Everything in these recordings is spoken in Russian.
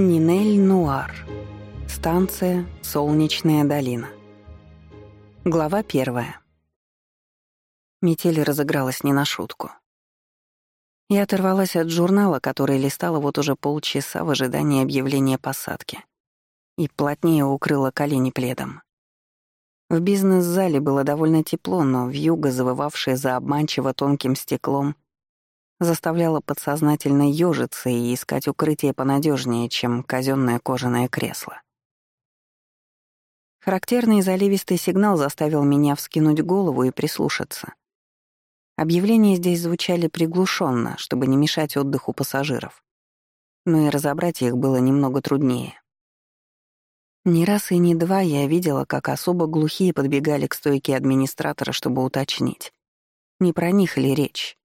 Нинель Нуар. Станция Солнечная долина. Глава первая. Метель разыгралась не на шутку. Я оторвалась от журнала, который листала вот уже полчаса в ожидании объявления посадки, и плотнее укрыла колени пледом. В бизнес-зале было довольно тепло, но вьюга, завывавшая за обманчиво тонким стеклом, заставляла подсознательно ёжиться и искать укрытие понадежнее, чем казенное кожаное кресло. Характерный заливистый сигнал заставил меня вскинуть голову и прислушаться. Объявления здесь звучали приглушенно, чтобы не мешать отдыху пассажиров. Но и разобрать их было немного труднее. Ни раз и ни два я видела, как особо глухие подбегали к стойке администратора, чтобы уточнить, не про них ли речь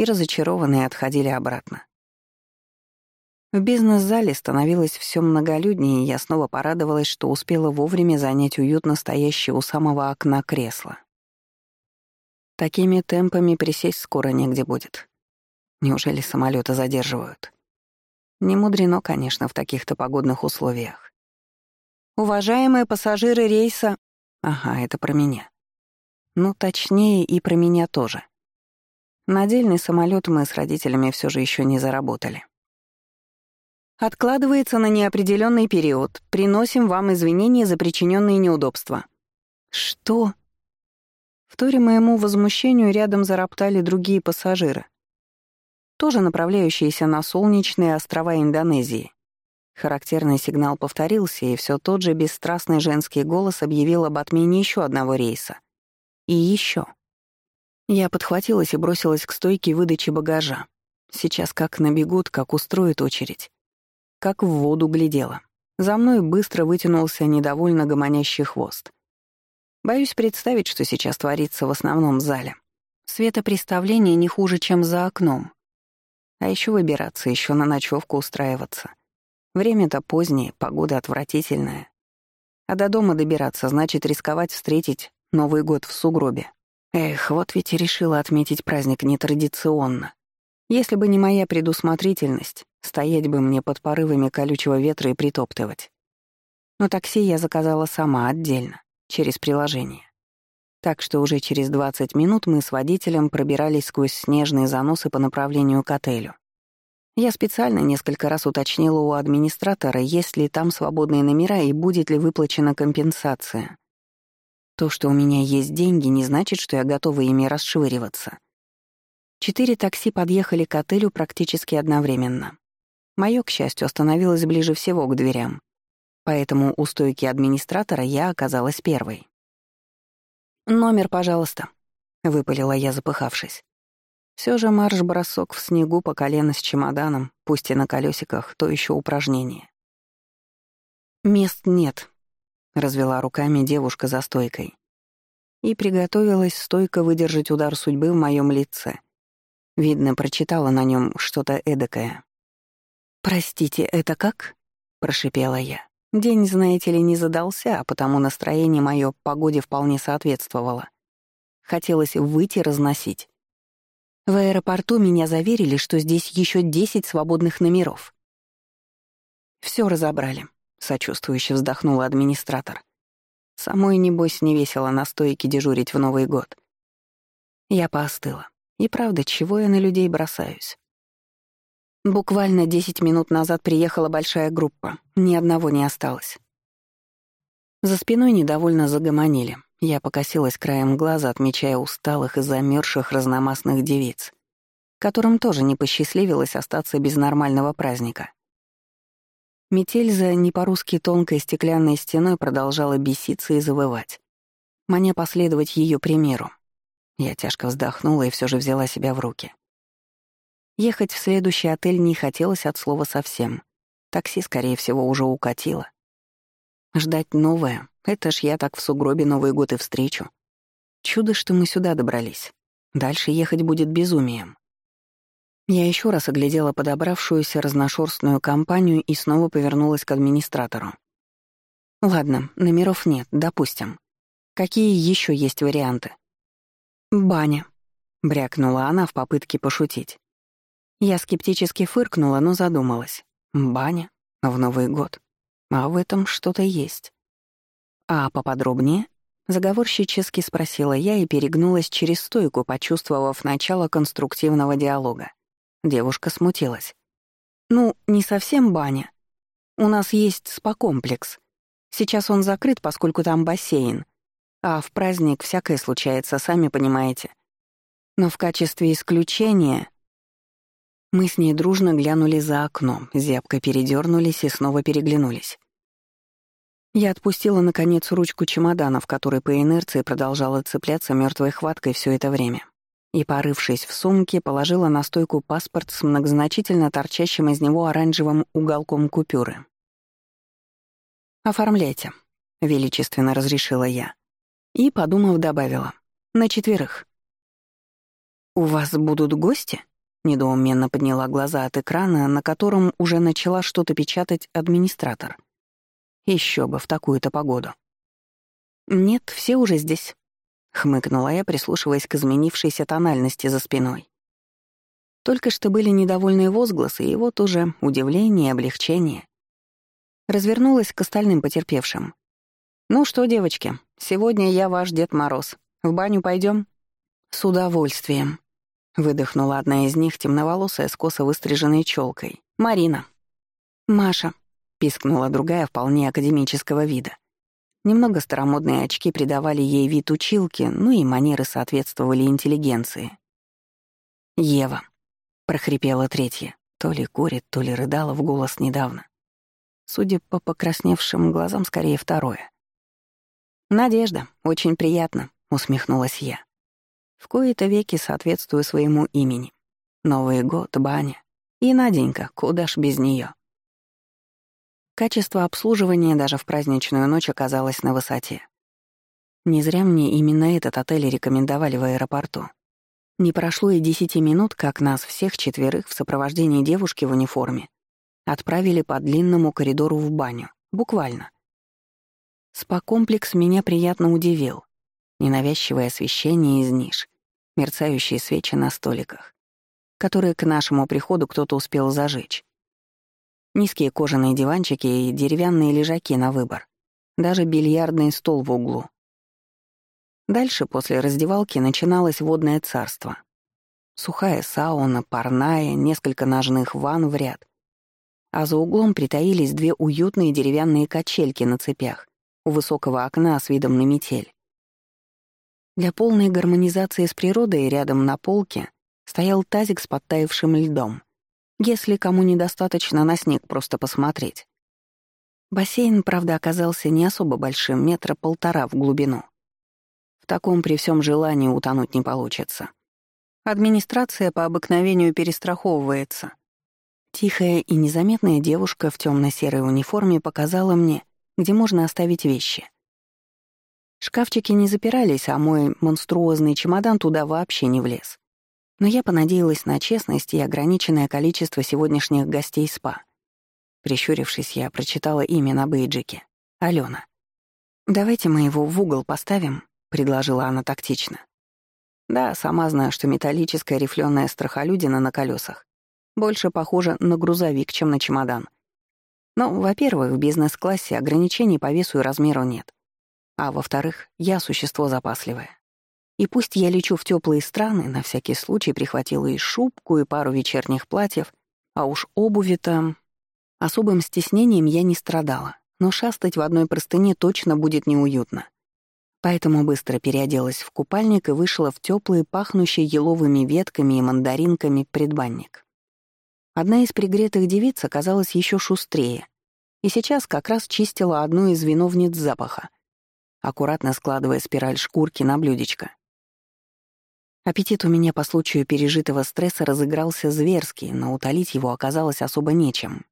и разочарованные отходили обратно. В бизнес-зале становилось все многолюднее, и я снова порадовалась, что успела вовремя занять уютно стоящее у самого окна кресло. Такими темпами присесть скоро негде будет. Неужели самолеты задерживают? Не мудрено, конечно, в таких-то погодных условиях. Уважаемые пассажиры рейса... Ага, это про меня. Ну, точнее, и про меня тоже. На отдельный самолет мы с родителями все же еще не заработали. Откладывается на неопределенный период. Приносим вам извинения за причиненные неудобства. Что? В торе моему возмущению рядом зароптали другие пассажиры, тоже направляющиеся на солнечные острова Индонезии. Характерный сигнал повторился, и все тот же бесстрастный женский голос объявил об отмене еще одного рейса. И еще. Я подхватилась и бросилась к стойке выдачи багажа. Сейчас как набегут, как устроит очередь. Как в воду глядела. За мной быстро вытянулся недовольно гомонящий хвост. Боюсь представить, что сейчас творится в основном зале. Светопреставление не хуже, чем за окном. А еще выбираться, еще на ночевку устраиваться. Время-то позднее, погода отвратительная. А до дома добираться значит рисковать встретить Новый год в сугробе. Эх, вот ведь и решила отметить праздник нетрадиционно. Если бы не моя предусмотрительность, стоять бы мне под порывами колючего ветра и притоптывать. Но такси я заказала сама, отдельно, через приложение. Так что уже через 20 минут мы с водителем пробирались сквозь снежные заносы по направлению к отелю. Я специально несколько раз уточнила у администратора, есть ли там свободные номера и будет ли выплачена компенсация. То, что у меня есть деньги, не значит, что я готова ими расшвыриваться. Четыре такси подъехали к отелю практически одновременно. Моё, к счастью, остановилось ближе всего к дверям, поэтому у стойки администратора я оказалась первой. «Номер, пожалуйста», — выпалила я, запыхавшись. Все же марш-бросок в снегу по колено с чемоданом, пусть и на колесиках, то еще упражнение. «Мест нет», — развела руками девушка за стойкой. И приготовилась стойко выдержать удар судьбы в моем лице. Видно, прочитала на нем что-то эдакое. «Простите, это как?» — прошипела я. День, знаете ли, не задался, а потому настроение мое погоде вполне соответствовало. Хотелось выйти разносить. В аэропорту меня заверили, что здесь еще десять свободных номеров. Все разобрали. Сочувствующе вздохнула администратор. Самой, небось, не весело на стойке дежурить в Новый год. Я поостыла. И правда, чего я на людей бросаюсь? Буквально десять минут назад приехала большая группа. Ни одного не осталось. За спиной недовольно загомонили. Я покосилась краем глаза, отмечая усталых и замерзших разномастных девиц, которым тоже не посчастливилось остаться без нормального праздника. Метель за не по-русски тонкой стеклянной стеной продолжала беситься и завывать. Мне последовать ее примеру. Я тяжко вздохнула и все же взяла себя в руки. Ехать в следующий отель не хотелось от слова совсем. Такси, скорее всего, уже укатило. Ждать новое — это ж я так в сугробе Новый год и встречу. Чудо, что мы сюда добрались. Дальше ехать будет безумием. Я еще раз оглядела подобравшуюся разношерстную компанию и снова повернулась к администратору. «Ладно, номеров нет, допустим. Какие еще есть варианты?» «Баня», — брякнула она в попытке пошутить. Я скептически фыркнула, но задумалась. «Баня? в Новый год. А в этом что-то есть. А поподробнее? Заговорщически спросила я и перегнулась через стойку, почувствовав начало конструктивного диалога. Девушка смутилась. «Ну, не совсем баня. У нас есть спа-комплекс. Сейчас он закрыт, поскольку там бассейн. А в праздник всякое случается, сами понимаете. Но в качестве исключения мы с ней дружно глянули за окно, зябко передернулись и снова переглянулись. Я отпустила, наконец, ручку чемодана, в которой по инерции продолжала цепляться мертвой хваткой все это время. И, порывшись в сумке, положила на стойку паспорт с многозначительно торчащим из него оранжевым уголком купюры. «Оформляйте», — величественно разрешила я. И, подумав, добавила. «На четверых». «У вас будут гости?» Недоуменно подняла глаза от экрана, на котором уже начала что-то печатать администратор. Еще бы в такую-то погоду. «Нет, все уже здесь», — хмыкнула я, прислушиваясь к изменившейся тональности за спиной. Только что были недовольные возгласы, и вот уже удивление и облегчение. Развернулась к остальным потерпевшим. «Ну что, девочки, сегодня я ваш Дед Мороз. В баню пойдем? «С удовольствием», Выдохнула одна из них, темноволосая, с косо выстриженной челкой. «Марина». «Маша», — пискнула другая, вполне академического вида. Немного старомодные очки придавали ей вид училки, ну и манеры соответствовали интеллигенции. «Ева», — прохрипела третья, то ли курит, то ли рыдала в голос недавно. Судя по покрасневшим глазам, скорее второе. «Надежда, очень приятно», — усмехнулась я. В кои-то веки соответствую своему имени. Новый год, баня. И Наденька, куда ж без нее. Качество обслуживания даже в праздничную ночь оказалось на высоте. Не зря мне именно этот отель рекомендовали в аэропорту. Не прошло и десяти минут, как нас всех четверых в сопровождении девушки в униформе отправили по длинному коридору в баню. Буквально. Спа-комплекс меня приятно удивил. Ненавязчивое освещение из ниш, мерцающие свечи на столиках, которые к нашему приходу кто-то успел зажечь. Низкие кожаные диванчики и деревянные лежаки на выбор. Даже бильярдный стол в углу. Дальше, после раздевалки, начиналось водное царство. Сухая сауна, парная, несколько ножных ванн в ряд. А за углом притаились две уютные деревянные качельки на цепях у высокого окна с видом на метель. Для полной гармонизации с природой рядом на полке стоял тазик с подтаявшим льдом. Если кому недостаточно на снег просто посмотреть. Бассейн, правда, оказался не особо большим, метра полтора в глубину. В таком при всем желании утонуть не получится. Администрация по обыкновению перестраховывается. Тихая и незаметная девушка в темно серой униформе показала мне, где можно оставить вещи — Шкафчики не запирались, а мой монструозный чемодан туда вообще не влез. Но я понадеялась на честность и ограниченное количество сегодняшних гостей СПА. Прищурившись, я прочитала имя на бейджике. Алена. «Давайте мы его в угол поставим», — предложила она тактично. Да, сама знаю, что металлическая рифленая страхолюдина на колесах больше похожа на грузовик, чем на чемодан. Но, во-первых, в бизнес-классе ограничений по весу и размеру нет. А во-вторых, я существо запасливое. И пусть я лечу в теплые страны, на всякий случай прихватила и шубку, и пару вечерних платьев, а уж обуви там... Особым стеснением я не страдала, но шастать в одной простыне точно будет неуютно. Поэтому быстро переоделась в купальник и вышла в теплый, пахнущий еловыми ветками и мандаринками предбанник. Одна из пригретых девиц оказалась еще шустрее, и сейчас как раз чистила одну из виновниц запаха — аккуратно складывая спираль шкурки на блюдечко. Аппетит у меня по случаю пережитого стресса разыгрался зверский, но утолить его оказалось особо нечем.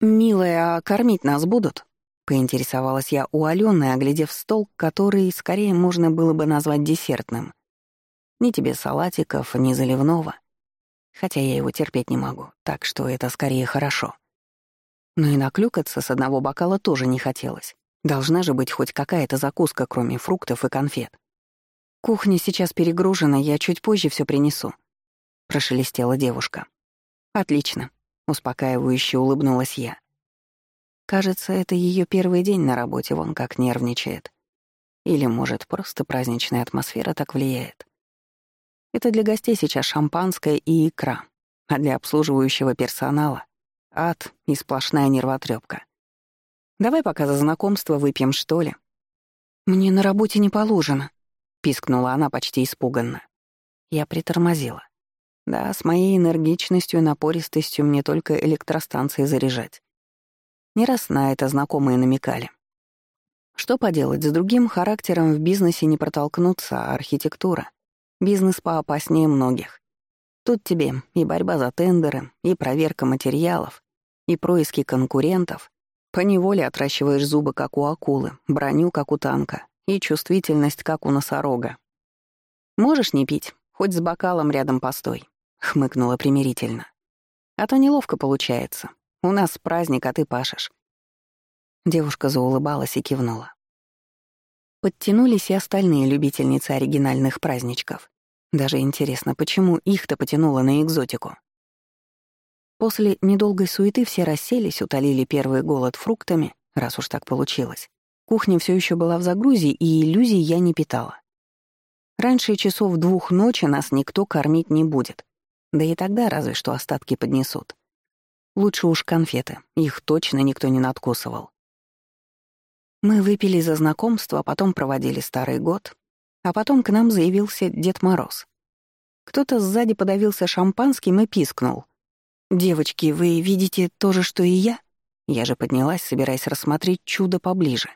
«Милая, а кормить нас будут?» — поинтересовалась я у Алёны, оглядев стол, который скорее можно было бы назвать десертным. Ни тебе салатиков, ни заливного. Хотя я его терпеть не могу, так что это скорее хорошо. Но и наклюкаться с одного бокала тоже не хотелось. Должна же быть хоть какая-то закуска, кроме фруктов и конфет. «Кухня сейчас перегружена, я чуть позже все принесу», — прошелестела девушка. «Отлично», — успокаивающе улыбнулась я. Кажется, это ее первый день на работе, вон как нервничает. Или, может, просто праздничная атмосфера так влияет. Это для гостей сейчас шампанское и икра, а для обслуживающего персонала — ад и сплошная нервотрепка. Давай пока за знакомство выпьем, что ли? Мне на работе не положено, — пискнула она почти испуганно. Я притормозила. Да, с моей энергичностью и напористостью мне только электростанции заряжать. Не раз на это знакомые намекали. Что поделать, с другим характером в бизнесе не протолкнуться, а архитектура. Бизнес поопаснее многих. Тут тебе и борьба за тендеры, и проверка материалов, и происки конкурентов. Поневоле отращиваешь зубы, как у акулы, броню, как у танка, и чувствительность, как у носорога. «Можешь не пить, хоть с бокалом рядом постой», — хмыкнула примирительно. «А то неловко получается. У нас праздник, а ты пашешь. Девушка заулыбалась и кивнула. Подтянулись и остальные любительницы оригинальных праздничков. Даже интересно, почему их-то потянуло на экзотику. После недолгой суеты все расселись, утолили первый голод фруктами, раз уж так получилось. Кухня все еще была в загрузе, и иллюзий я не питала. Раньше часов двух ночи нас никто кормить не будет. Да и тогда разве что остатки поднесут. Лучше уж конфеты, их точно никто не надкусывал. Мы выпили за знакомство, потом проводили Старый год, а потом к нам заявился Дед Мороз. Кто-то сзади подавился шампанским и пискнул. «Девочки, вы видите то же, что и я?» Я же поднялась, собираясь рассмотреть чудо поближе.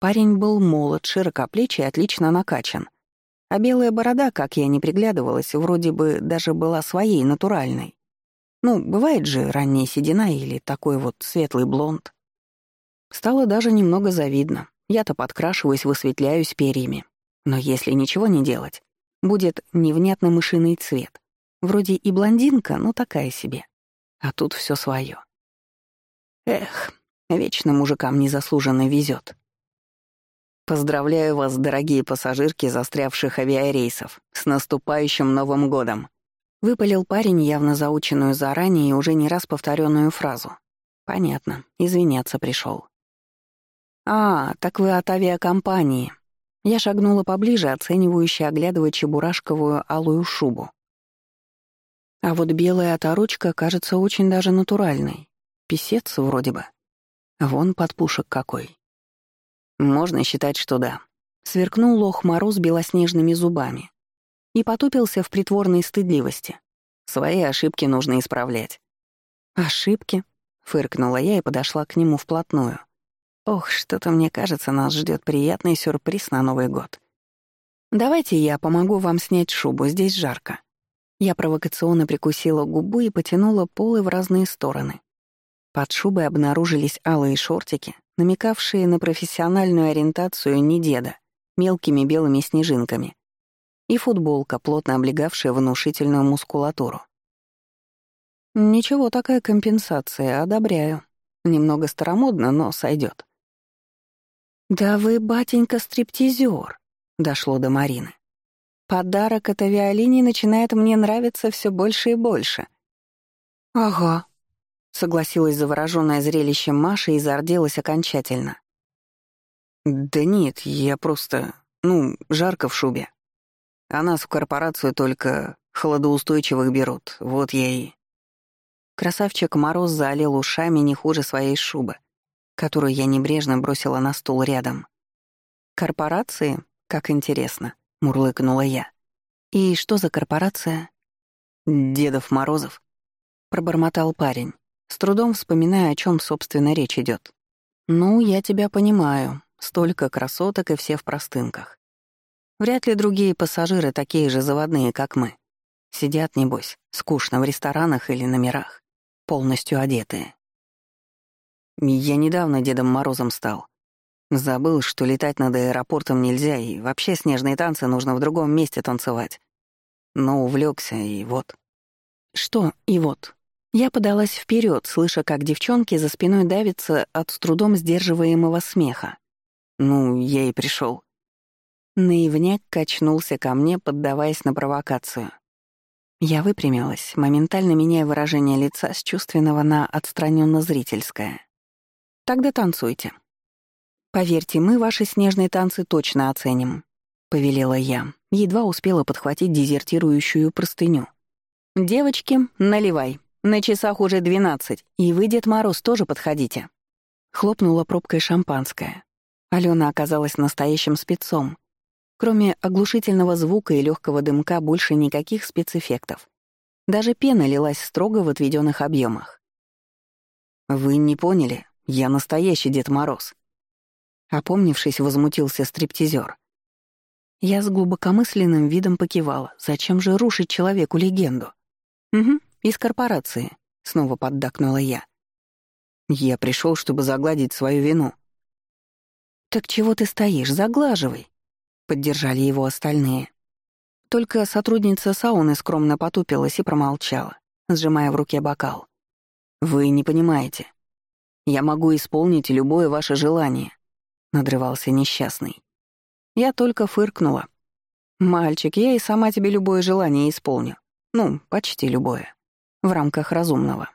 Парень был молод, широкоплечий отлично накачан. А белая борода, как я не приглядывалась, вроде бы даже была своей, натуральной. Ну, бывает же ранняя седина или такой вот светлый блонд. Стало даже немного завидно. Я-то подкрашиваюсь, высветляюсь перьями. Но если ничего не делать, будет невнятно мышиный цвет. Вроде и блондинка, но такая себе. А тут все свое. Эх, вечно мужикам незаслуженно везет. Поздравляю вас, дорогие пассажирки застрявших авиарейсов, с наступающим Новым годом. Выпалил парень явно заученную заранее и уже не раз повторенную фразу. Понятно, извиняться пришел. «А, так вы от авиакомпании». Я шагнула поближе, оценивающе оглядывая чебурашковую алую шубу. А вот белая оторочка кажется очень даже натуральной. Песец вроде бы. Вон подпушек какой. Можно считать, что да. Сверкнул лох Мороз белоснежными зубами и потупился в притворной стыдливости. Свои ошибки нужно исправлять. «Ошибки?» — фыркнула я и подошла к нему вплотную. Ох, что-то мне кажется, нас ждет приятный сюрприз на Новый год. Давайте я помогу вам снять шубу, здесь жарко. Я провокационно прикусила губу и потянула полы в разные стороны. Под шубой обнаружились алые шортики, намекавшие на профессиональную ориентацию не деда, мелкими белыми снежинками, и футболка, плотно облегавшая внушительную мускулатуру. Ничего, такая компенсация, одобряю. Немного старомодно, но сойдет. «Да вы, батенька, стриптизер», — дошло до Марины. «Подарок от авиалинии начинает мне нравиться все больше и больше». «Ага», — согласилась заворожённая зрелищем Маша и зарделась окончательно. «Да нет, я просто... ну, жарко в шубе. А нас в корпорацию только холодоустойчивых берут, вот я и...» Красавчик Мороз залил ушами не хуже своей шубы, которую я небрежно бросила на стул рядом. «Корпорации? Как интересно», — мурлыкнула я. «И что за корпорация?» «Дедов Морозов», — пробормотал парень, с трудом вспоминая, о чем, собственно, речь идет. «Ну, я тебя понимаю. Столько красоток и все в простынках. Вряд ли другие пассажиры такие же заводные, как мы. Сидят, небось, скучно в ресторанах или номерах, полностью одетые. Я недавно Дедом Морозом стал. Забыл, что летать над аэропортом нельзя, и вообще снежные танцы нужно в другом месте танцевать. Но увлекся, и вот. Что «и вот»? Я подалась вперед, слыша, как девчонки за спиной давятся от с трудом сдерживаемого смеха. Ну, я и пришел. Наивняк качнулся ко мне, поддаваясь на провокацию. Я выпрямилась, моментально меняя выражение лица с чувственного на отстраненно зрительское Тогда танцуйте. Поверьте, мы ваши снежные танцы точно оценим, повелела я. Едва успела подхватить дезертирующую простыню. Девочки, наливай. На часах уже двенадцать, и вы, Дед Мороз, тоже подходите. Хлопнула пробкой шампанское. Алена оказалась настоящим спецом. Кроме оглушительного звука и легкого дымка больше никаких спецэффектов. Даже пена лилась строго в отведенных объемах. «Вы не поняли? Я настоящий Дед Мороз». Опомнившись, возмутился стриптизер. Я с глубокомысленным видом покивала. Зачем же рушить человеку легенду? «Угу, из корпорации», — снова поддакнула я. «Я пришел, чтобы загладить свою вину». «Так чего ты стоишь? Заглаживай», — поддержали его остальные. Только сотрудница сауны скромно потупилась и промолчала, сжимая в руке бокал. «Вы не понимаете. Я могу исполнить любое ваше желание», — надрывался несчастный. Я только фыркнула. «Мальчик, я и сама тебе любое желание исполню. Ну, почти любое. В рамках разумного».